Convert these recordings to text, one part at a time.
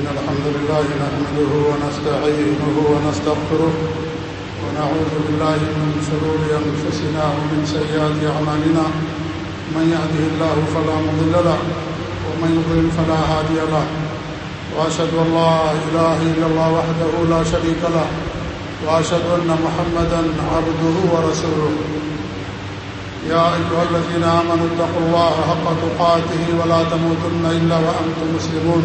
إن الحمد لله نحمده ونستعينه ونستغفره ونعوذ بالله من شرور أنفسنا ومن سيئات أعمالنا من يهده الله فلا مضل له ومن يضلل فلا هادي له وأشهد أن لا إله إلا الله وحده لا شريك له وأشهد أن محمدا عبده ورسوله يا أيها الذين آمنوا اتقوا الله حق تقاته ولا تموتن إلا وأنتم مسلمون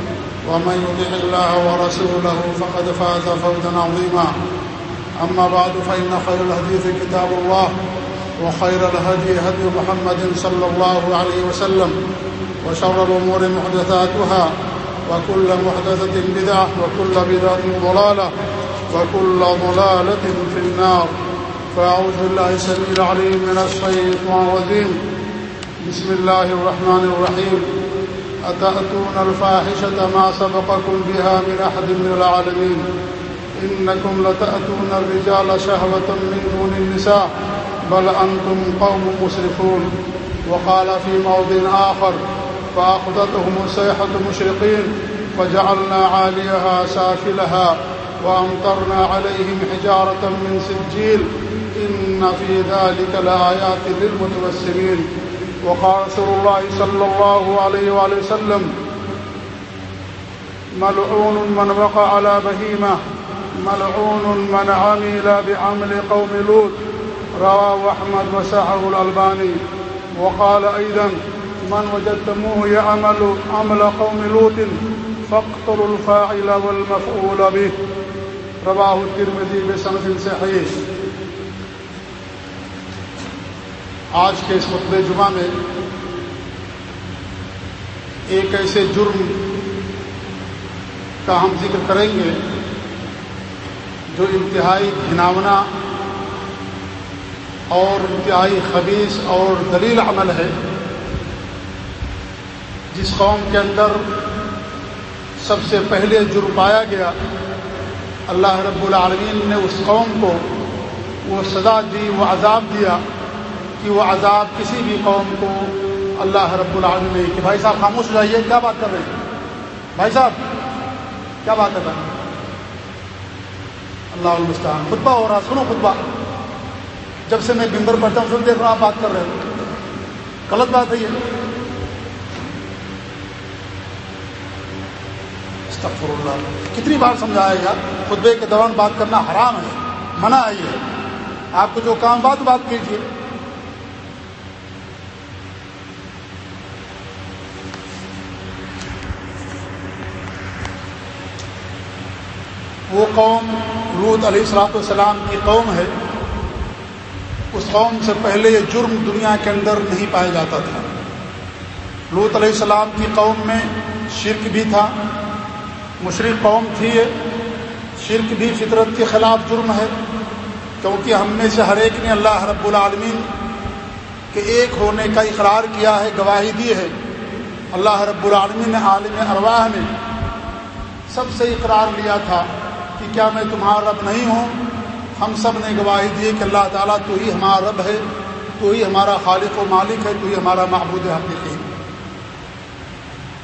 ومن يطع الله ورسوله فقد فاز فوزا عظيما. أما بعد، فإن خير الحديث كتاب الله، وخير الهدي هدي محمد صلى الله عليه وسلم، وشر الأمور محدثاتها، وكل محدثة بدعة، وكل بدعة ضلالة، وكل ضلالة في النار. فأعوذ بالله السميع العليم من الشيطان الرجيم. بسم الله الرحمن الرحيم. أتأتون الفاحشة ما سبقكم بها من أحد من العالمين؟ إنكم لتأتون الرجال شهوة من دون النساء، بل أنتم قوم مسرفون. وقال في موضع آخر، فأخذتهم السيحة مشرقين، فجعلنا عاليها سافلها، وأمطرنا عليهم حجارة من سجيل. إن في ذلك لآيات للمتوسمين. وقال رسول الله صلى الله عليه وآله وسلم. ملعون من وقع على بهيمة. ملعون من عمل بعمل قوم لوط. رواه أحمد وسحه الألباني. وقال أيضا من وجدتموه يعمل عمل قوم لوط، فاقتلوا الفاعل والمفعول به. رواه الترمذي بسند صحيح. آج کے اس خطبہ جمعہ میں ایک ایسے جرم کا ہم ذکر کریں گے جو انتہائی گھناونا اور انتہائی خبیص اور دلیل عمل ہے، جس قوم کے اندر سب سے پہلے جرم پایا گیا، اللہ رب العالمین نے اس قوم کو وہ سزا دی، وہ عذاب دیا۔ کہ وہ عذاب کسی بھی قوم کو اللہ رب العالمین نے کہ بھائی صاحب خاموش ہو جائیے، کیا بات کر رہے ہیں؟ بھائی صاحب، کیا بات کر رہے ہیں؟ اللہ المستان خطبہ ہو رہا، سنو خطبہ۔ جب سے میں بمبر پڑھتا ہوں سن دیکھ رہا آپ بات کر رہے ہیں۔ غلط بات ہے۔ یہ استغفر اللہ کتنی بار سمجھایا گیا خطبے کے دوران بات کرنا حرام ہے، منع ہے یہ۔ آپ کو جو کام بات بات کیجیے وہ قوم رود علیہ السلاۃ والسلام کی قوم ہے، اس قوم سے پہلے یہ جرم دنیا کے اندر نہیں پایا جاتا تھا۔ لوت علیہ السلام کی قوم میں شرک بھی تھا مشرق قوم تھی یہ۔ شرک بھی فطرت کے خلاف جرم ہے، کیونکہ ہم میں سے ہر ایک نے اللہ رب العالمین کے ایک ہونے کا اقرار کیا ہے، گواہی دی ہے۔ اللہ رب العالمین نے عالم ارواح میں سب سے اقرار لیا تھا۔ کہ کیا میں تمہارا رب نہیں ہوں؟ ہم سب نے گواہی دی کہ اللہ تعالیٰ تو ہی ہمارا رب ہے، تو ہی ہمارا خالق و مالک ہے، تو ہی ہمارا محبود حقیقی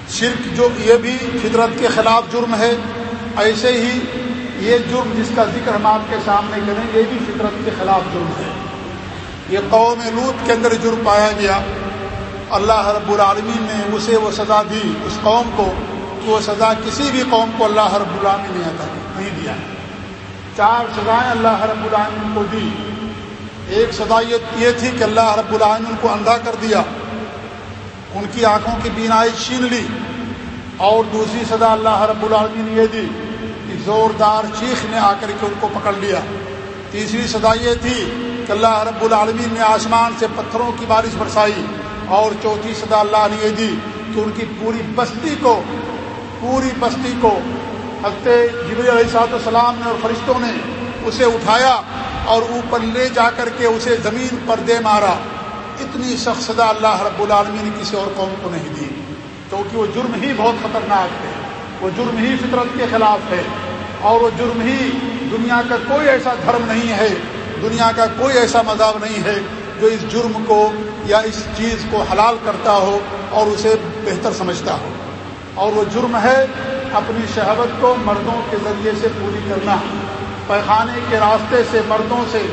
شرک جو یہ بھی فطرت کے خلاف جرم ہے، ایسے ہی یہ جرم جس کا ذکر ہم آپ کے سامنے کریں، یہ بھی فطرت کے خلاف جرم ہے۔ یہ قوم لوت کے اندر جرم پایا گیا۔ اللہ رب العالمین نے اسے وہ سزا دی، اس قوم کو کہ وہ سزا کسی بھی قوم کو اللہ رب العالمین نے عطا چار سزائیں اللہ رب العالمین کو دی۔ ایک سزا یہ تھی کہ اللہ رب العالمین کو اندھا کر دیا۔ ان کی آنکھوں کی بینائی چھین لی۔ اور دوسری سزا اللہ رب العالمین نے یہ دی کہ زوردار چیخ نے آ کر کے ان کو پکڑ لیا۔ تیسری سزا یہ تھی کہ اللہ رب العالمین نے آسمان سے پتھروں کی بارش برسائی۔ اور چوتھی سزا اللہ نے یہ دی کہ ان کی پوری بستی کو پوری بستی کو حضرت جبری علیہ صاحب السلام نے اور فرشتوں نے اسے اٹھایا اور اوپر لے جا کر کے اسے زمین پر دے مارا۔ اتنی سخت اللہ رب العالمین نے کسی اور قوم کو نہیں دی۔ کیونکہ وہ جرم ہی بہت خطرناک ہے۔ وہ جرم ہی فطرت کے خلاف ہے۔ اور وہ جرم ہی دنیا کا کوئی ایسا دھرم نہیں ہے۔ دنیا کا کوئی ایسا مذہب نہیں ہے جو اس جرم کو یا اس چیز کو حلال کرتا ہو اور اسے بہتر سمجھتا ہو۔ اور وہ جرم ہے اپنی شہوت کو مردوں کے ذریعے سے پوری کرنا۔ پیخانے کے راستے سے مردوں سے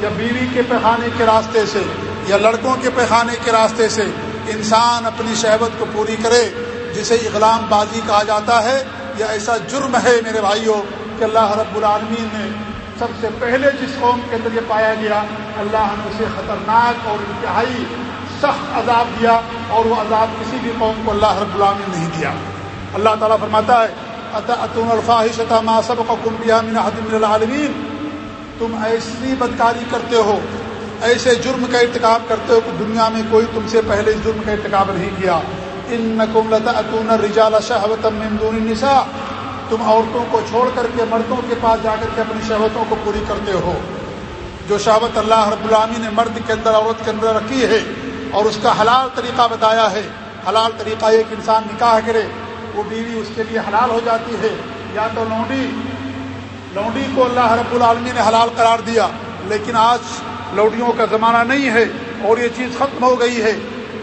یا بیوی کے پیخانے کے راستے سے یا لڑکوں کے پیخانے کے راستے سے انسان اپنی شہوت کو پوری کرے، جسے اغلام بازی کہا جاتا ہے۔ یا ایسا جرم ہے میرے بھائیوں کہ اللہ رب العالمین نے سب سے پہلے جس قوم کے اندر یہ پایا گیا، اللہ نے اسے خطرناک اور انتہائی سخت عذاب دیا اور وہ عذاب کسی بھی قوم کو اللہ رب العالمین نہیں دیا۔ اللہ تعالیٰ فرماتا ہے الفاحش ما سبق من من العالمین تم ایسی بدکاری کرتے ہو، ایسے جرم کا ارتکاب کرتے ہو کہ دنیا میں کوئی تم سے پہلے جرم کا ارتکاب نہیں کیا۔ ان نقم لتا رجال شہوت دون تم عورتوں کو چھوڑ کر کے مردوں کے پاس جا کر کے اپنی شہوتوں کو پوری کرتے ہو۔ جو شہوت اللہ رب العامی نے مرد کے اندر، عورت کے اندر رکھی ہے اور اس کا حلال طریقہ بتایا ہے۔ حلال طریقہ ایک انسان نکاح کرے وہ بیوی اس کے لیے حلال ہو جاتی ہے، یا تو لونڈی لونڈی کو اللہ رب العالمین نے حلال قرار دیا، لیکن آج لوڈیوں کا زمانہ نہیں ہے اور یہ چیز ختم ہو گئی ہے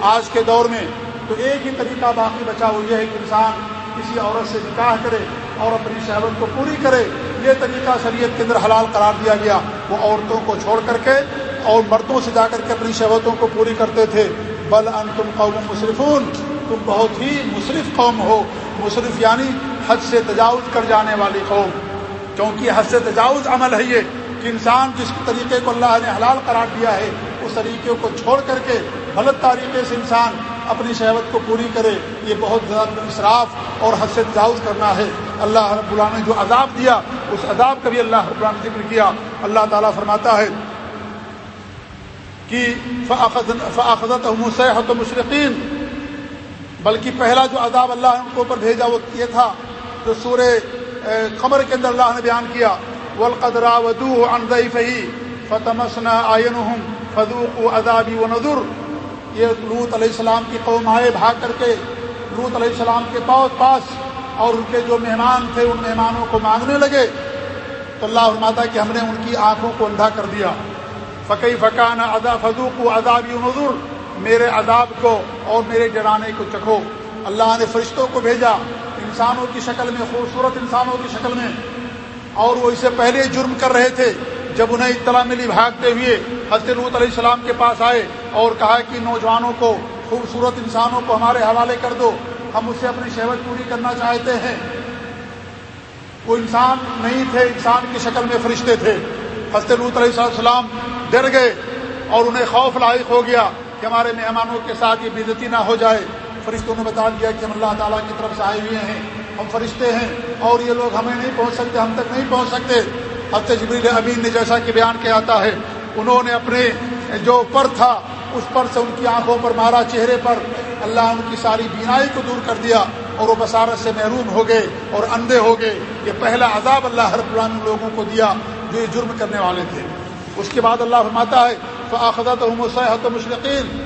آج کے دور میں۔ تو ایک ہی طریقہ باقی بچا وہ یہ ہے کہ انسان کسی عورت سے نکاح کرے اور اپنی شہبت کو پوری کرے۔ یہ طریقہ شریعت کے اندر حلال قرار دیا گیا۔ وہ عورتوں کو چھوڑ کر کے اور مردوں سے جا کر کے اپنی شہبتوں کو پوری کرتے تھے۔ بل ان تم قوم مصرفون تم بہت ہی مصرف قوم ہو، مصرف یعنی حد سے تجاوز کر جانے والی قوم، کیونکہ حد سے تجاوز عمل ہے یہ کہ انسان جس طریقے کو اللہ نے حلال قرار دیا ہے، اس طریقے کو چھوڑ کر کے غلط طریقے سے انسان اپنی شہوت کو پوری کرے، یہ بہت زیادہ اصراف اور حد سے تجاوز کرنا ہے۔ اللہ رب اللہ نے جو عذاب دیا، اس عذاب کا بھی اللہ رب اللہ نے ذکر کیا۔ اللہ تعالیٰ فرماتا ہے کہ فعقت صحت مشرقین بلکہ پہلا جو عذاب اللہ نے ان کے اوپر بھیجا وہ یہ تھا جو سورہ قمر کے اندر اللہ نے بیان کیا ولقدرا ودو فہی فتمسنا آئین فدوق و ادابی و نظر یہ لوت علیہ السلام کی قوم آئے بھاگ کر کے لوت علیہ السلام کے پاس پاس اور ان کے جو مہمان تھے، ان مہمانوں کو مانگنے لگے۔ تو اللہ فرماتا کہ ہم نے ان کی آنکھوں کو اندھا کر دیا۔ فقی فقان ادا فدوق و ادابی و نظر میرے عذاب کو اور میرے ڈرانے کو چکھو۔ اللہ نے فرشتوں کو بھیجا انسانوں کی شکل میں، خوبصورت انسانوں کی شکل میں۔ اور وہ اسے پہلے جرم کر رہے تھے، جب انہیں اطلاع ملی بھاگتے ہوئے حضرت روت علیہ السلام کے پاس آئے اور کہا کہ نوجوانوں کو، خوبصورت انسانوں کو ہمارے حوالے کر دو۔ ہم اسے اپنی شہوت پوری کرنا چاہتے ہیں۔ وہ انسان نہیں تھے، انسان کی شکل میں فرشتے تھے۔ حضرت روت علیہ السلام ڈر گئے اور انہیں خوف لاحق ہو گیا۔ کہ ہمارے مہمانوں کے ساتھ یہ بےزتی نہ ہو جائے۔ فرشتوں نے بتا دیا کہ ہم اللہ تعالیٰ کی طرف سے آئے ہوئے ہیں۔ ہم فرشتے ہیں اور یہ لوگ ہمیں نہیں پہنچ سکتے، ہم تک نہیں پہنچ سکتے۔ حضرت جبریل امین نے جیسا کہ بیان کیا آتا ہے، انہوں نے اپنے جو پر تھا، اس پر سے ان کی آنکھوں پر مارا، چہرے پر اللہ ان کی ساری بینائی کو دور کر دیا اور وہ بصارت سے محروم ہو گئے اور اندھے ہو گئے۔ یہ پہلا عذاب اللہ ہر پران لوگوں کو دیا جو یہ جرم کرنے والے تھے۔ اس کے بعد اللہ فرماتا ہے فاخذت صحت و مشرقین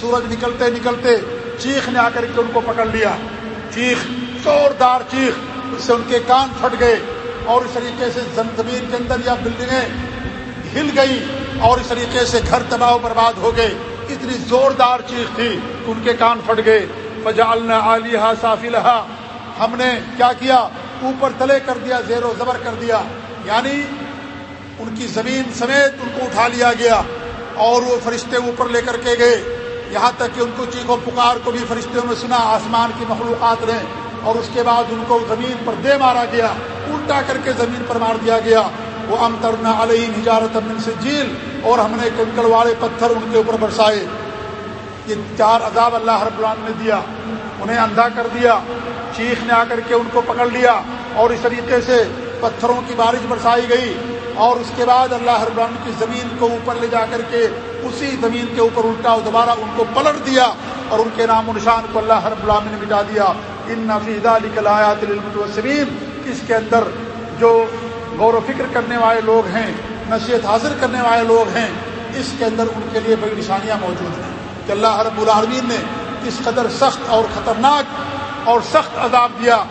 سورج نکلتے نکلتے چیخ نے آ کر کے ان کو پکڑ لیا۔ چیخ، زوردار چیخ۔ اس سے ان کے کان پھٹ گئے اور اس طریقے سے زمین کے اندر یا بلڈنگیں ہل گئی اور اس طریقے سے گھر تباہ و برباد ہو گئے۔ اتنی زوردار چیخ تھی کہ ان کے کان پھٹ گئے۔ فجالنا علیہ صافی لہا ہم نے کیا کیا؟ اوپر تلے کر دیا، زیر و زبر کر دیا۔ یعنی ان کی زمین سمیت ان کو اٹھا لیا گیا۔ اور وہ فرشتے اوپر لے کر کے گئے۔ یہاں تک کہ ان کو چیخو پکار کو بھی فرشتوں نے سنا، آسمان کی مخلوقات نے۔ اور اس کے بعد ان کو زمین پر دے مارا گیا، الٹا کر کے زمین پر مار دیا گیا۔ وہ ام ترنا علیہ نجارت امن سے جھیل اور ہم نے کنکڑ والے پتھر ان کے اوپر برسائے۔ یہ چار عذاب اللہ رب العالمین نے دیا، انہیں اندھا کر دیا چیخ نے آ کر کے ان کو پکڑ لیا۔ اور اس طریقے سے پتھروں کی بارش برسائی گئی۔ اور اس کے بعد اللہ رب العالمین کی زمین کو اوپر لے جا کر کے اسی زمین کے اوپر الٹا دوبارہ ان کو پلٹ دیا اور ان کے نام و نشان کو اللہ رب العالمین نے مٹا دیا۔ ان نفیدہ لکھلایات اس کے اندر جو غور و فکر کرنے والے لوگ ہیں، نصیحت حاضر کرنے والے لوگ ہیں، اس کے اندر ان کے لیے بڑی نشانیاں موجود ہیں۔ کہ اللہ رب العالمین نے اس قدر سخت اور خطرناک اور سخت عذاب دیا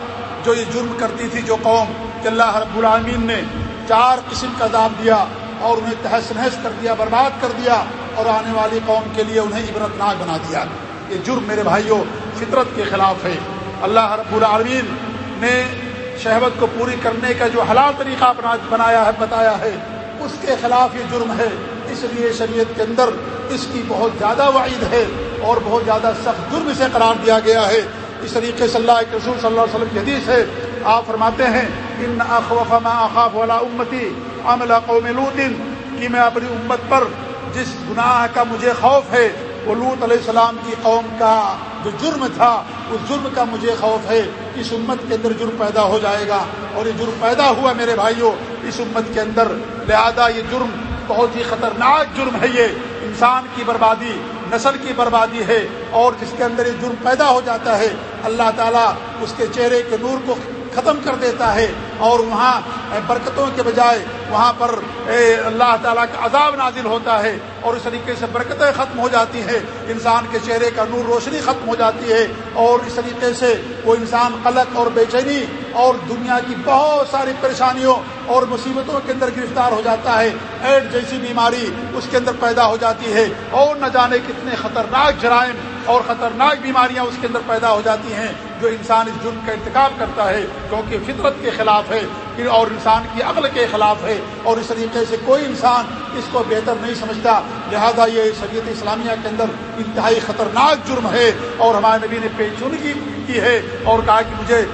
جو یہ جرم کرتی تھی جو قوم، کہ اللہ رب العالمین نے چار قسم کا عذاب دیا اور انہیں تحس نحس کر دیا، برباد کر دیا اور آنے والی قوم کے لیے انہیں عبرت ناک بنا دیا۔ یہ جرم میرے بھائیوں فطرت کے خلاف ہے۔ اللہ رب العالمین نے شہوت کو پوری کرنے کا جو حلال طریقہ بنایا ہے، بتایا ہے، اس کے خلاف یہ جرم ہے۔ اس لیے شریعت کے اندر اس کی بہت زیادہ وعید ہے اور بہت زیادہ سخت جرم سے قرار دیا گیا ہے۔ اس طریقے سے اللہ کے رسول صلی اللہ علیہ وسلم کی حدیث ہے آپ فرماتے ہیں ان اخوف ما اخاف والا امتی عمل قوم لوط کہ میں اپنی امت پر جس گناہ کا مجھے خوف ہے، وہ لوت علیہ السلام کی قوم کا جو جرم تھا، اس جرم کا مجھے خوف ہے۔ اس امت کے اندر جرم پیدا ہو جائے گا۔ اور یہ جرم پیدا ہوا میرے بھائیوں، اس امت کے اندر۔ لہذا یہ جرم بہت ہی خطرناک جرم ہے یہ۔ انسان کی بربادی، نسل کی بربادی ہے۔ اور جس کے اندر یہ جرم پیدا ہو جاتا ہے، اللہ تعالیٰ اس کے چہرے کے نور کو ختم کر دیتا ہے اور وہاں برکتوں کے بجائے وہاں پر اللہ تعالیٰ کا عذاب نازل ہوتا ہے اور اس طریقے سے برکتیں ختم ہو جاتی ہیں۔ انسان کے چہرے کا نور روشنی ختم ہو جاتی ہے اور اس طریقے سے وہ انسان قلق اور بے چینی اور دنیا کی بہت ساری پریشانیوں اور مصیبتوں کے اندر گرفتار ہو جاتا ہے۔ ایڈ جیسی بیماری اس کے اندر پیدا ہو جاتی ہے اور نہ جانے کتنے خطرناک جرائم اور خطرناک بیماریاں اس کے اندر پیدا ہو جاتی ہیں جو انسان اس جرم کا انتخاب کرتا ہے، کیونکہ فطرت کے خلاف ہے اور انسان کی عقل کے خلاف ہے، اور اس طریقے سے کوئی انسان اس کو بہتر نہیں سمجھتا۔ لہذا یہ شریعت اسلامیہ کے اندر انتہائی خطرناک جرم ہے، اور ہمارے نبی نے پیچونگی کی ہے اور کہا کہ مجھے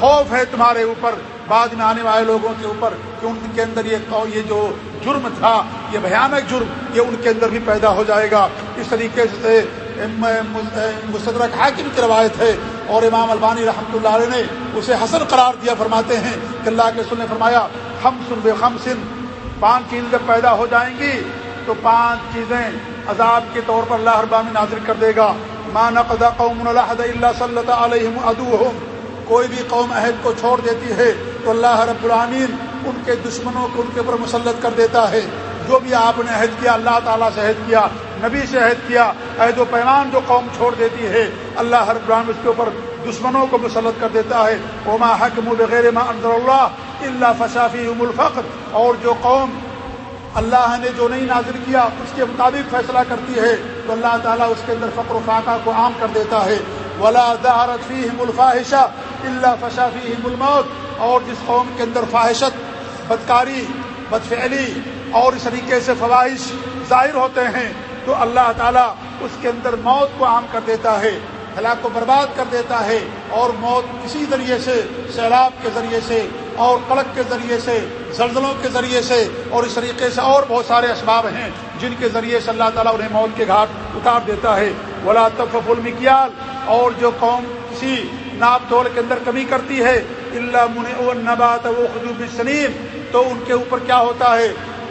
خوف ہے تمہارے اوپر، بعد میں آنے والے لوگوں کے اوپر، کہ ان کے اندر یہ یہ جو جرم تھا، یہ بھیانک جرم، یہ ان کے اندر بھی پیدا ہو جائے گا۔ اس طریقے سے مستدرک حاکم کی روایت ہے اور امام البانی رحمۃ اللہ علیہ نے اسے حسن قرار دیا، فرماتے ہیں کہ اللہ کے سن نے فرمایا، ہم سن بے خم سن، پانچ چیزیں جب پیدا ہو جائیں گی تو پانچ چیزیں عذاب کے طور پر اللہ ابامی نازر کر دے گا۔ ماں نقد قوم الحد اللہ صلی علیہ ادو کوئی بھی قوم عہد کو چھوڑ دیتی ہے تو اللہ رب العامین ان کے دشمنوں کو ان کے اوپر مسلط کر دیتا ہے۔ جو بھی آپ نے عہد کیا، اللہ تعالیٰ سے عہد کیا نبی سے عہد کیا، عہد و پیمان جو قوم چھوڑ دیتی ہے، اللہ ہر بران اس کے اوپر دشمنوں کو مسلط کر دیتا ہے۔ اوما حکم بغیر ما انضر اللہ اللہ فشافی ام الفقر۔ اور جو قوم اللہ نے جو نہیں نازر کیا، اس کے مطابق فیصلہ کرتی ہے، تو اللہ تعالیٰ اس کے اندر فقر و فاقہ کو عام کر دیتا ہے۔ ولا دہرت فی الفاحشہ اللہ فشافی الموت۔ اور جس قوم کے اندر فاحشت، بدکاری، بدفعلی اور اس طریقے سے فواہش ظاہر ہوتے ہیں تو اللہ تعالیٰ اس کے اندر موت کو عام کر دیتا ہے، ہلاک کو برباد کر دیتا ہے اور موت کسی ذریعے سے، سیلاب کے ذریعے سے اور کڑک کے ذریعے سے، زلزلوں کے ذریعے سے اور اس طریقے سے اور بہت سارے اسباب ہیں جن کے ذریعے سے اللہ تعالیٰ انہیں موت کے گھاٹ اتار دیتا ہے۔ ولا تفف المکیال اور جو قوم کسی ناپ تول کے اندر کمی کرتی ہے اللہ من نبات و خدوب سلیم تو ان کے اوپر کیا ہوتا ہے؟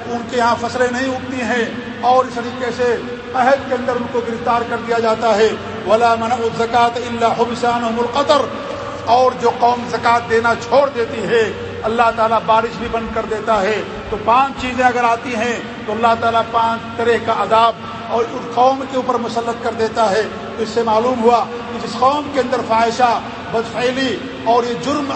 ان کے یہاں فصلیں نہیں اگتی ہیں اور اس طریقے سے عہد کے اندر ان کو گرفتار کر دیا جاتا ہے۔ ولا من زکوٰۃ اللہ حبسان القطر اور جو قوم زکوٰۃ دینا چھوڑ دیتی ہے، اللہ تعالیٰ بارش بھی بند کر دیتا ہے۔ تو پانچ چیزیں اگر آتی ہیں، تو اللہ تعالیٰ پانچ طرح کا عذاب اور اس قوم کے اوپر مسلط کر دیتا ہے۔ تو اس سے معلوم ہوا کہ جس قوم کے اندر خواہشہ بدفعلی اور یہ جرم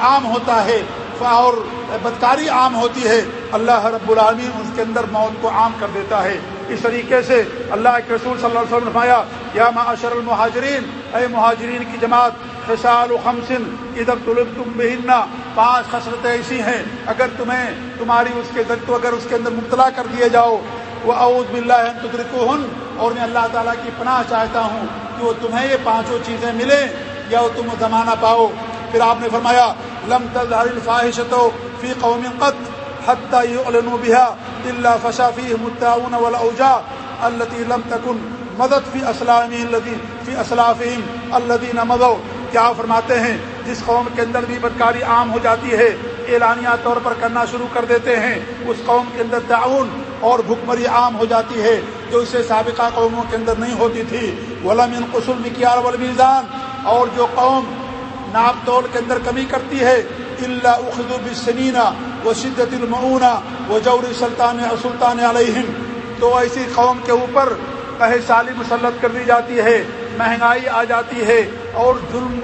عام ہوتا ہے اور بدکاری عام ہوتی ہے۔ اللہ رب العالمین اس کے اندر موت کو عام کر دیتا ہے۔ اس طریقے سے اللہ کے رسول صلی اللہ علیہ وسلم نے یا معاشر المہاجرین، اے مہاجرین کی جماعت، خسال و خمسن ادب طلب تم بہننا پانچ خسرتیں ایسی ہیں، اگر تمہیں، تمہاری اس کے تو اگر اس کے اندر مبتلا کر دیے جاؤ وہ اعوذ باللہ تدرک ہن اور میں اللہ تعالیٰ کی پناہ چاہتا ہوں کہ وہ تمہیں یہ پانچوں چیزیں ملیں یا وہ تم زمانہ پاؤ۔ پھر آپ نے فرمایا لم تظهر الفاحشة في قوم قط حتى يعلنوا بها إلا فشا فيهم التعاون والأوجاع التي لم تكن مدد في أسلامهم الذي في أسلافهم الذين مضوا۔ کیا فرماتے ہیں؟ جس قوم کے اندر بھی بدکاری عام ہو جاتی ہے، اعلانیہ طور پر کرنا شروع کر دیتے ہیں۔ اس قوم کے اندر تعاون اور بھکمری عام ہو جاتی ہے، جو اسے سابقہ قوموں کے اندر نہیں ہوتی تھی۔ ولم قسل مکیار والمیزان اور جو قوم ناپ تول کے اندر کمی کرتی ہے۔ اللہ اخدو بسنینا و شدت المعونہ و جوری سلطان سلطان علیہم تو ایسی قوم کے اوپر قہ سالی مسلط کر دی جاتی ہے، مہنگائی آ جاتی ہے اور ظلم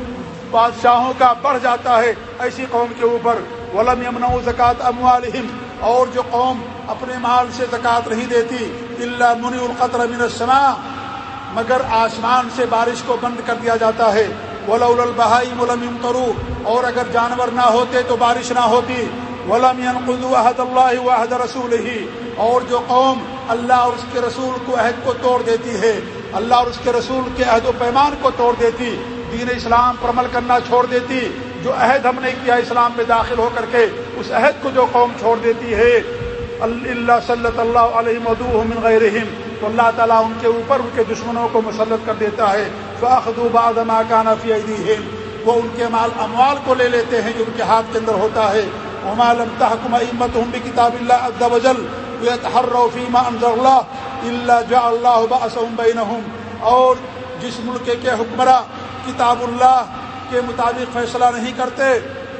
بادشاہوں کا بڑھ جاتا ہے ایسی قوم کے اوپر۔ ولم یمن زکوٰۃ اموالہم اور جو قوم اپنے مال سے زکوٰۃ نہیں دیتی اللہ منی القطر من السماء۔ مگر آسمان سے بارش کو بند کر دیا جاتا ہے۔ ولول البہائی ملم کرو اور اگر جانور نہ ہوتے تو بارش نہ ہوتی. ولم ينقضوا عهد اللہ وعهد رسول ہی اور جو قوم اللہ اور اس کے رسول کو عہد کو توڑ دیتی ہے، اللہ اور اس کے رسول کے عہد و پیمان کو توڑ دیتی، دین اسلام پر عمل کرنا چھوڑ دیتی، جو عہد ہم نے کیا اسلام میں داخل ہو کر کے، اس عہد کو جو قوم چھوڑ دیتی ہے اللہ صلی اللہ علیہ مدو من غیرہم. تو اللہ تعالیٰ ان کے اوپر ان کے دشمنوں کو مسلط کر دیتا ہے فاخذوا بعض ما كان في ايديهم وہ ان کے مال اموال کو لے لیتے ہیں جو ان کے ہاتھ کے اندر ہوتا ہے۔ وما لم تحكم ائمتهم بكتاب الله عز وجل ويتحروا فيما انزل الله الا جعل الله بأسهم بينهم۔ اور جس ملک کے حکمراں کتاب اللہ کے مطابق فیصلہ نہیں کرتے،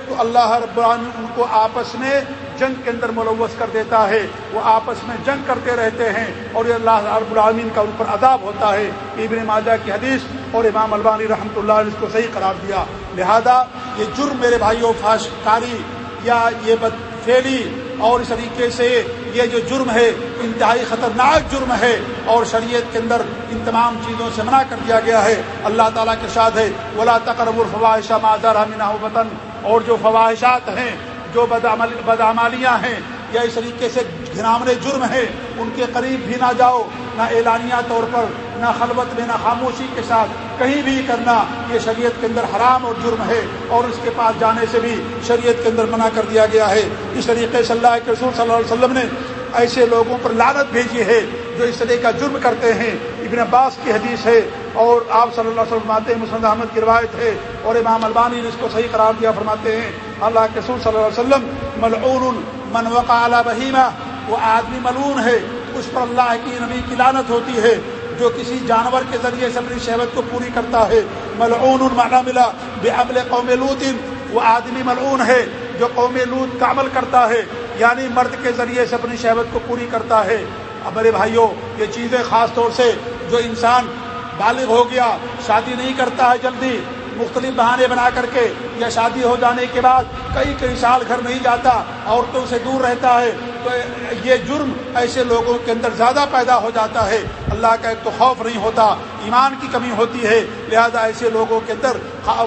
تو اللہ رب العالمین ان کو آپس میں جنگ کے اندر ملوث کر دیتا ہے۔ وہ آپس میں جنگ کرتے رہتے ہیں اور یہ اللہ رب العالمین کا ان پر عذاب ہوتا ہے۔ ابن ماجہ کی حدیث اور امام البانی رحمۃ اللہ نے اس کو صحیح قرار دیا۔ لہذا یہ جرم میرے بھائیوں فاش کاری یا یہ بد فیلی اور اس طریقے سے یہ جو جرم ہے، انتہائی خطرناک جرم ہے اور شریعت کے اندر ان تمام چیزوں سے منع کر دیا گیا ہے۔ اللہ تعالیٰ کے شاد ہے، ولا تقرب الفواہشہ مادر امینہ وطن اور جو فواہشات ہیں جو بدعمل بدعمالیاں ہیں، یا اس طریقے سے گھنامنے جرم ہیں، ان کے قریب بھی نہ جاؤ، نہ اعلانیہ طور پر، نہ خلوت میں، نہ خاموشی کے ساتھ کہیں بھی کرنا، یہ شریعت کے اندر حرام اور جرم ہے، اور اس کے پاس جانے سے بھی شریعت کے اندر منع کر دیا گیا ہے۔ اس طریقے سے اللہ کے رسول صلی اللہ علیہ وسلم نے ایسے لوگوں پر لانت بھیجی ہے، جو اس طرح کا جرم کرتے ہیں۔ ابن عباس کی حدیث ہے اور آپ صلی اللہ علیہ وسلم فرماتے ہیں، مسند احمد کی روایت ہے اور امام البانی نے اس کو صحیح قرار دیا، فرماتے ہیں، اللہ کے رسول صلی اللہ علیہ وسلم، ملعون من وقع علی بہیمہ، وہ آدمی ملعون ہے، اس پر اللہ کی نبی کی لانت ہوتی ہے، جو کسی جانور کے ذریعے سے اپنی شہوت کو پوری کرتا ہے۔ ملعون معنی ملا بے عمل قوم لوت وہ آدمی ملعون ہے، جو قوم لوت کا عمل کرتا ہے یعنی مرد کے ذریعے سے اپنی شہوت کو پوری کرتا ہے۔ اب میرے بھائیوں، یہ چیزیں خاص طور سے جو انسان بالغ ہو گیا، شادی نہیں کرتا ہے جلدی۔ مختلف بہانے بنا کر کے یا شادی ہو جانے کے بعد کئی کئی سال گھر نہیں جاتا، عورتوں سے دور رہتا ہے۔ تو یہ جرم ایسے لوگوں کے اندر زیادہ پیدا ہو جاتا ہے۔ اللہ کا ایک تو خوف نہیں ہوتا، ایمان کی کمی ہوتی ہے۔ لہذا ایسے لوگوں کے اندر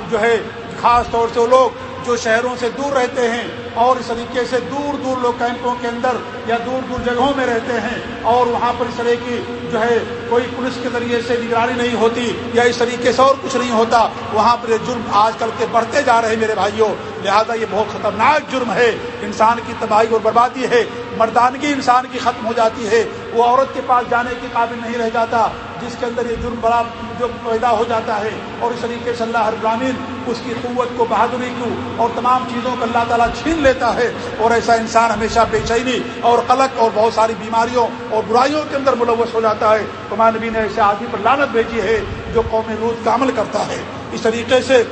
جو ہے، خاص طور سے وہ لوگ جو شہروں سے دور رہتے ہیں اور اس طریقے سے دور دور لوگ کیمپوں کے اندر یا دور دور جگہوں میں رہتے ہیں اور وہاں پر اس طرح کی جو ہے کوئی پولیس کے ذریعے سے نگرانی نہیں ہوتی یا اس طریقے سے اور کچھ نہیں ہوتا، وہاں پر یہ جرم آج کل کے بڑھتے جا رہے ہیں میرے بھائیوں۔ لہذا یہ بہت خطرناک جرم ہے۔ انسان کی تباہی اور بربادی ہے۔ مردانگی انسان کی ختم ہو جاتی ہے۔ وہ عورت کے پاس جانے کے قابل نہیں رہ جاتا۔ جس کے اندر یہ جرم بڑا جو پیدا ہو جاتا ہے اور اس طریقے سے اللہ ہر برامین اس کی قوت کو بہادری کو اور تمام چیزوں کو اللہ تعالیٰ چھین لیتا ہے اور ایسا انسان ہمیشہ بے چینی اور قلق اور بہت ساری بیماریوں اور برائیوں کے اندر ملوث ہو جاتا ہے۔ تو نبی نے ایسے آدمی پر لانت بھیجی ہے جو قوم رود کا عمل کرتا ہے۔ اس طریقے سے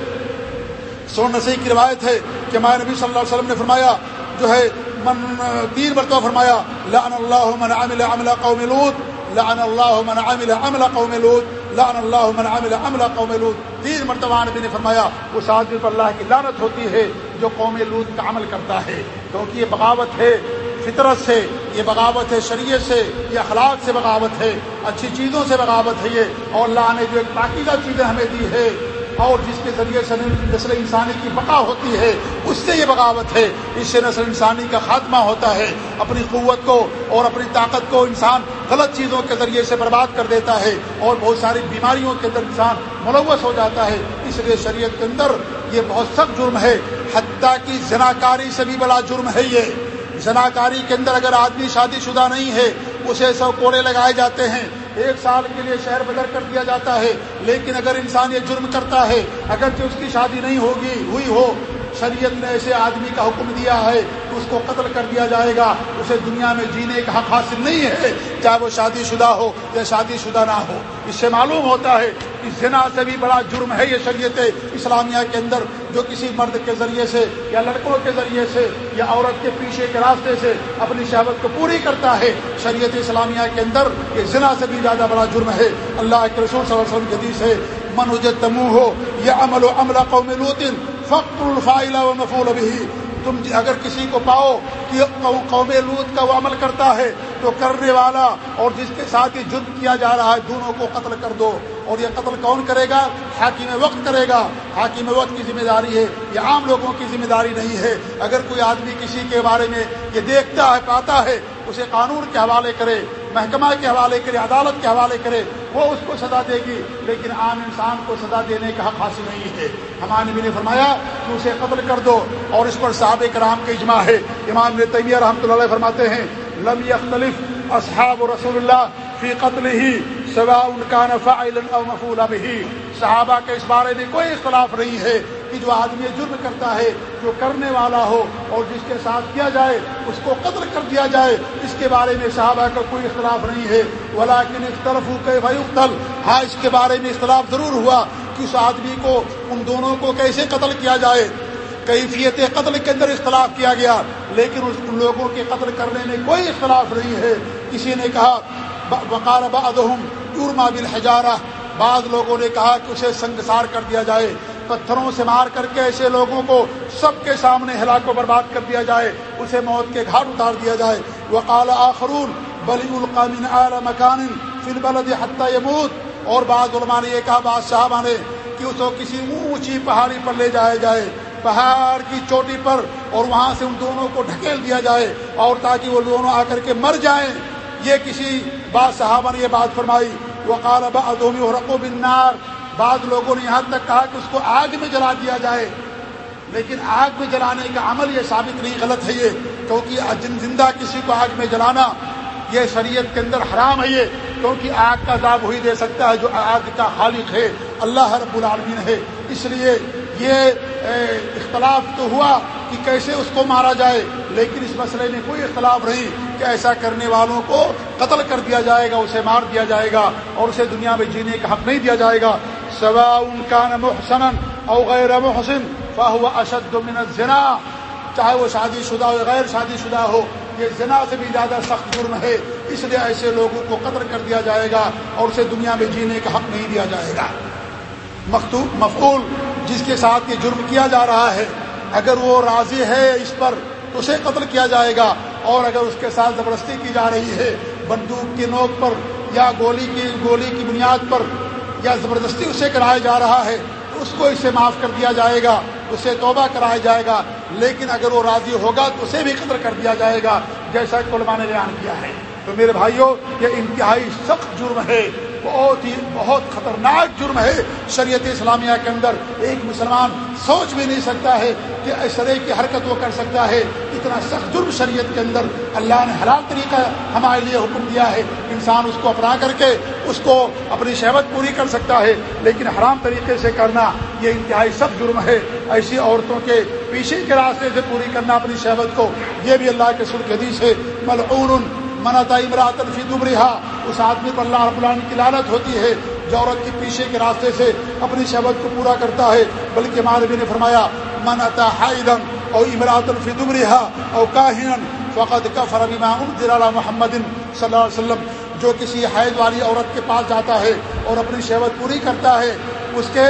سون نسی کی روایت ہے کہ ماں نبی صلی اللہ علیہ وسلم نے فرمایا جو ہے، من تین مرتبہ فرمایا، لعن اللہ من عمل عمل قوم لوط لعن اللہ من عمل عمل قوم لوط، لعن اللہ من عمل عمل قوم لوط۔ تین مرتبہ نبی نے فرمایا اس آدمی پر اللہ کی لعنت ہوتی ہے جو قوم لود کا عمل کرتا ہے۔ کیونکہ یہ بغاوت ہے فطرت سے، یہ بغاوت ہے شریعت سے، یہ اخلاق سے بغاوت ہے۔ اچھی چیزوں سے بغاوت ہے یہ۔ اور اللہ نے جو ایک پاکیزہ چیزیں ہمیں دی ہے اور جس کے ذریعے سے نسل انسانی کی بقا ہوتی ہے، اس سے یہ بغاوت ہے۔ اس سے نسل انسانی کا خاتمہ ہوتا ہے۔ اپنی قوت کو اور اپنی طاقت کو انسان غلط چیزوں کے ذریعے سے برباد کر دیتا ہے اور بہت ساری بیماریوں کے اندر انسان ملوث ہو جاتا ہے۔ اس لیے شریعت کے اندر یہ بہت سخت جرم ہے۔ حتیٰ کی زناکاری سے بھی بڑا جرم ہے یہ۔ زناکاری کے اندر اگر آدمی شادی شدہ نہیں ہے، اسے سو کوڑے لگائے جاتے ہیں۔ ایک سال کے لیے شہر بدر کر دیا جاتا ہے، لیکن اگر انسان یہ جرم کرتا ہے اگر جو اس کی شادی نہیں ہوگی، ہوئی ہو شریعت نے ایسے آدمی کا حکم دیا ہے تو اس کو قتل کر دیا جائے گا، اسے دنیا میں جینے کا حق حاصل نہیں ہے۔ چاہے وہ شادی شدہ ہو یا شادی شدہ نہ ہو، اس سے معلوم ہوتا ہے کہ زنا سے بھی بڑا جرم ہے یہ شریعت اسلامیہ کے اندر، جو کسی مرد کے ذریعے سے یا لڑکوں کے ذریعے سے یا عورت کے پیچھے کے راستے سے اپنی شہوت کو پوری کرتا ہے۔ شریعت اسلامیہ کے اندر یہ زنا سے بھی زیادہ بڑا جرم ہے۔ اللہ کے رسول صلی اللہ علیہ وسلم جدید سے من تمو ہو یا عمل و عمل قوم لوتن فخر الفائلہ و مفول بھی تم جی- اگر کسی کو پاؤ کہ قوم لوت کا وہ عمل کرتا ہے، تو کرنے والا اور جس کے ساتھ یہ جد کیا جا رہا ہے، دونوں کو قتل کر دو۔ اور یہ قتل کون کرے گا؟ حاکم وقت کرے گا۔ حاکم وقت کی ذمہ داری ہے۔ یہ عام لوگوں کی ذمہ داری نہیں ہے۔ اگر کوئی آدمی کسی کے بارے میں یہ دیکھتا ہے، پاتا ہے، اسے قانون کے حوالے کرے۔ محکمہ کے حوالے کرے، عدالت کے حوالے کرے، وہ اس کو سزا دے گی۔ لیکن عام انسان کو سزا دینے کا حق حاصل نہیں ہے۔ ہمارے نبی نے فرمایا کہ اسے قتل کر دو۔ اور اس پر صحابہ کرام کے اجماع ہے۔ امام نے طیبیہ رحمۃ اللہ علیہ فرماتے ہیں، لم یختلف اصحاب رسول اللہ فی قتل ہی سوا ان کا نفا مفول بھی صحابہ کے اس بارے میں کوئی اختلاف نہیں ہے۔ کہ جو آدمی جرم کرتا ہے، جو کرنے والا ہو اور جس کے ساتھ کیا جائے، اس کو قتل کر دیا جائے، اس کے بارے میں صحابہ کا کوئی اختلاف نہیں ہے۔ ولاکن اختلف ہو کہ بھائی اختل ہاں اس کے بارے میں اختلاف ضرور ہوا کہ اس آدمی کو، ان دونوں کو کیسے قتل کیا جائے۔ کیفیت قتل کے اندر اختلاف کیا گیا، لیکن ان لوگوں کے قتل کرنے میں کوئی اختلاف نہیں ہے۔ کسی نے کہا وقار بعضهم یورما بالحجارہ بعض لوگوں نے کہا کہ اسے سنگسار کر دیا جائے۔ پتھروں سے مار کر کے ایسے لوگوں کو سب کے سامنے ہلاک و برباد کر دیا جائے، اسے موت کے گھاٹ اتار دیا جائے۔ وقال آخرون، بلی القامن اعلی مکان فی البلد حتی یموت۔ اور بعض علماء نے یہ کہا، بعض صحابہ نے، کہ اس کو کسی اونچی پہاڑی پر لے جایا جائے، پہاڑ کی چوٹی پر، اور وہاں سے ان دونوں کو ڈھکیل دیا جائے، اور تاکہ وہ دونوں آ کر کے مر جائیں۔ یہ کسی بعض صحابہ نے یہ بات فرمائی۔ وقال بعضهم يحرق بالنار۔ بعض لوگوں نے یہاں تک کہا کہ اس کو آگ میں جلا دیا جائے۔ لیکن آگ میں جلانے کا عمل یہ ثابت نہیں، غلط ہے یہ۔ کیونکہ زندہ کسی کو آگ میں جلانا یہ شریعت کے اندر حرام ہے یہ۔ کیونکہ آگ کا داب وہی دے سکتا ہے جو آگ کا خالق ہے۔ اللہ رب العالمین ہے۔ اس لیے یہ اختلاف تو ہوا کہ کیسے اس کو مارا جائے، لیکن اس مسئلے میں کوئی اختلاف نہیں۔ کہ ایسا کرنے والوں کو قتل کر دیا جائے گا، اسے مار دیا جائے گا اور اسے دنیا میں جینے کا حق نہیں دیا جائے گا۔ سوا ان کا محسن او غیر محسن فاہو اشد من الزنا۔ چاہے وہ شادی شدہ ہو غیر شادی شدہ ہو، یہ زنا سے بھی زیادہ سخت جرم ہے۔ اس لیے ایسے لوگوں کو قتل کر دیا جائے گا اور اسے دنیا میں جینے کا حق نہیں دیا جائے گا۔ مختوب مفعول، جس کے ساتھ یہ جرم کیا جا رہا ہے، اگر وہ راضی ہے اس پر، تو اسے قتل کیا جائے گا۔ اور اگر اس کے ساتھ زبردستی کی جا رہی ہے، بندوق کی نوک پر یا گولی کی گولی کی بنیاد پر یا زبردستی اسے کرایا جا رہا ہے تو اس کو اسے معاف کر دیا جائے گا، اسے توبہ کرایا جائے گا، لیکن اگر وہ راضی ہوگا تو اسے بھی قتل کر دیا جائے گا، جیسا کہ علماء نے بیان کیا ہے۔ تو میرے بھائیوں یہ انتہائی سخت جرم ہے۔ بہت ہی بہت خطرناک جرم ہے شریعت اسلامیہ کے اندر۔ ایک مسلمان سوچ بھی نہیں سکتا ہے کہ اس طرح کی حرکت وہ کر سکتا ہے۔ اتنا سخت جرم شریعت کے اندر۔ اللہ نے حلال طریقہ ہمارے لیے حکم دیا ہے۔ انسان اس کو اپنا کر کے اس کو اپنی شہوت پوری کر سکتا ہے۔ لیکن حرام طریقے سے کرنا یہ انتہائی سخت جرم ہے۔ ایسی عورتوں کے پیچھے کے راستے سے پوری کرنا اپنی شہوت کو۔ یہ بھی اللہ کے سرخ حدیث ہے۔ ملعون منتا امراط الفی دبرحا اس آدمی پر اللہ رب العالمین کی لالت ہوتی ہے۔ جو عورت کے پیچھے کے راستے سے اپنی شہبت کو پورا کرتا ہے، بلکہ مالوی نے فرمایا منتا حائدن اور امراط الفی دبرحا اور کاہن فقط کفر بما انزل على محمد صلی اللہ علیہ وسلم۔ جو کسی حید والی عورت کے پاس جاتا ہے اور اپنی شہوت پوری کرتا ہے، اس کے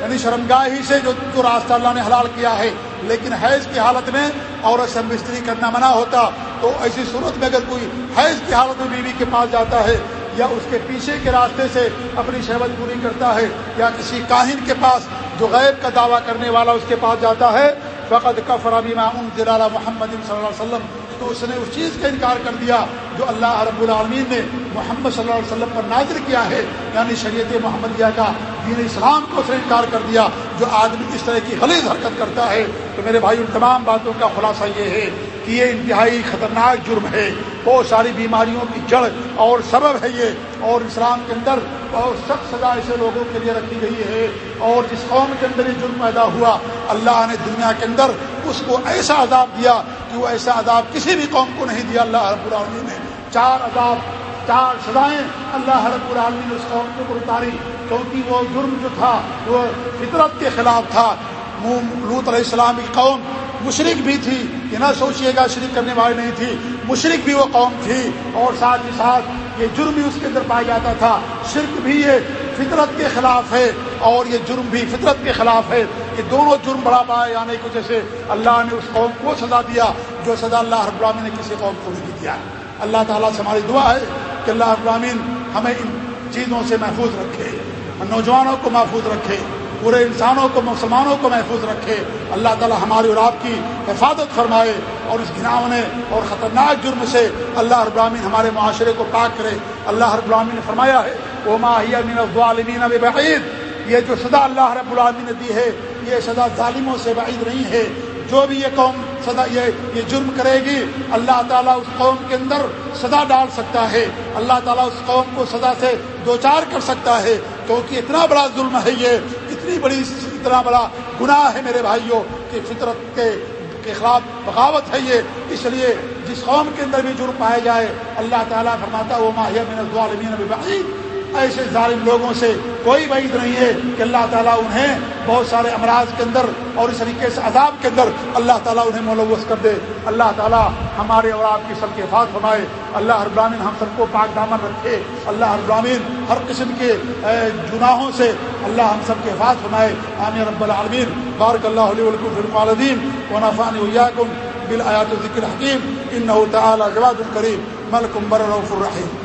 یعنی شرمگاہ ہی سے جو جو راستہ اللہ نے حلال کیا ہے لیکن حیض کی حالت میں عورت سے مستری کرنا منع ہوتا تو ایسی صورت میں اگر کوئی حیض کی حالت میں بیوی کے پاس جاتا ہے یا اس کے پیچھے کے راستے سے اپنی شہبت پوری کرتا ہے یا کسی کاہن کے پاس جو غیب کا دعویٰ کرنے والا اس کے پاس جاتا ہے فقط کا فرابی معمون جلالہ محمد صلی اللہ علیہ وسلم، تو اس نے اس چیز کا انکار کر دیا جو اللہ رب العالمین نے محمد صلی اللہ علیہ وسلم پر نازل کیا ہے یعنی شریعت محمدیہ کا دین اسلام کو اس نے انکار کر دیا، جو آدمی اس طرح کی غلیظ حرکت کرتا ہے، تو میرے بھائی ان تمام باتوں کا خلاصہ یہ ہے کہ یہ انتہائی خطرناک جرم ہے۔ بہت ساری بیماریوں کی جڑ اور سبب ہے یہ، اور اسلام کے اندر بہت سخت سزا ایسے لوگوں کے لیے رکھی گئی ہے۔ اور جس قوم کے اندر یہ جرم پیدا ہوا، اللہ نے دنیا کے اندر اس کو ایسا عذاب دیا کہ وہ ایسا عذاب کسی بھی قوم کو نہیں دیا۔ اللہ رب العالمین نے چار عذاب چار سزائیں اللہ رب العالمین نے اس قوم کے اوپر اتاری کیونکہ وہ جرم جو تھا، وہ فطرت کے خلاف تھا۔ لوت علیہ السلام کی قوم مشرق بھی تھی، یہ نہ سوچیے گا شرک کرنے والی نہیں تھی مشرق بھی وہ قوم تھی۔ اور ساتھ ہی ساتھ یہ جرم بھی اس کے اندر پایا جاتا تھا۔ شرک بھی یہ فطرت کے خلاف ہے، اور یہ جرم بھی فطرت کے خلاف ہے۔ یہ دونوں جرم بڑا پائے یعنی کی وجہ سے اللہ نے اس قوم کو سزا دیا، جو سزا اللہ رب العالمین نے کسی قوم کو نہیں دیا۔ اللہ تعالیٰ سے ہماری دعا ہے۔ کہ اللہ رب العالمین ہمیں ان چیزوں سے محفوظ رکھے نوجوانوں کو محفوظ رکھے، پورے انسانوں کو، مسلمانوں کو محفوظ رکھے۔ اللہ تعالی ہماری اور آپ کی حفاظت فرمائے اور اس گناونے اور خطرناک جرم سے اللہ ابراہین ہمارے معاشرے کو پاک کرے۔ اللہ ابراہین نے فرمایا ہے وہ ماہین بعید یہ جو سزا اللہ رب العالمین نے دی ہے، یہ سزا ظالموں سے بعید نہیں ہے۔ جو بھی یہ قوم سدا یہ یہ جرم کرے گی، اللہ تعالیٰ اس قوم کے اندر سزا ڈال سکتا ہے۔ اللہ تعالیٰ اس قوم کو سزا سے دو چار کر سکتا ہے۔ کیونکہ اتنا بڑا ظلم ہے یہ، اتنی بڑی، اتنا بڑا گناہ ہے میرے بھائیوں، کہ فطرت کے کے خلاف بغاوت ہے یہ۔ اس لیے جس قوم کے اندر بھی جرم پایا جائے، اللہ تعالیٰ فرماتا وہ ماہیہ من الظالمین ببعید ایسے ظالم لوگوں سے کوئی بعید نہیں ہے کہ اللہ تعالیٰ انہیں بہت سارے امراض کے اندر اور اس طریقے سے عذاب کے اندر اللہ تعالیٰ انہیں ملوث کر دے۔ اللہ تعالیٰ ہمارے اور آپ کی سب کے حفاظ فرمائے۔ اللہ ابراہین ہم سب کو پاک دامن رکھے۔ اللہ ابراہین ہر قسم کے گناہوں سے اللہ ہم سب کے حفاظ فرمائے۔ عامر رب العالمین۔ بارک اللہ علیہ الدین و نفان بالآیات ذکر حکیم۔ ان تعالیٰ جواد الکریم ملکم برف الرحیم۔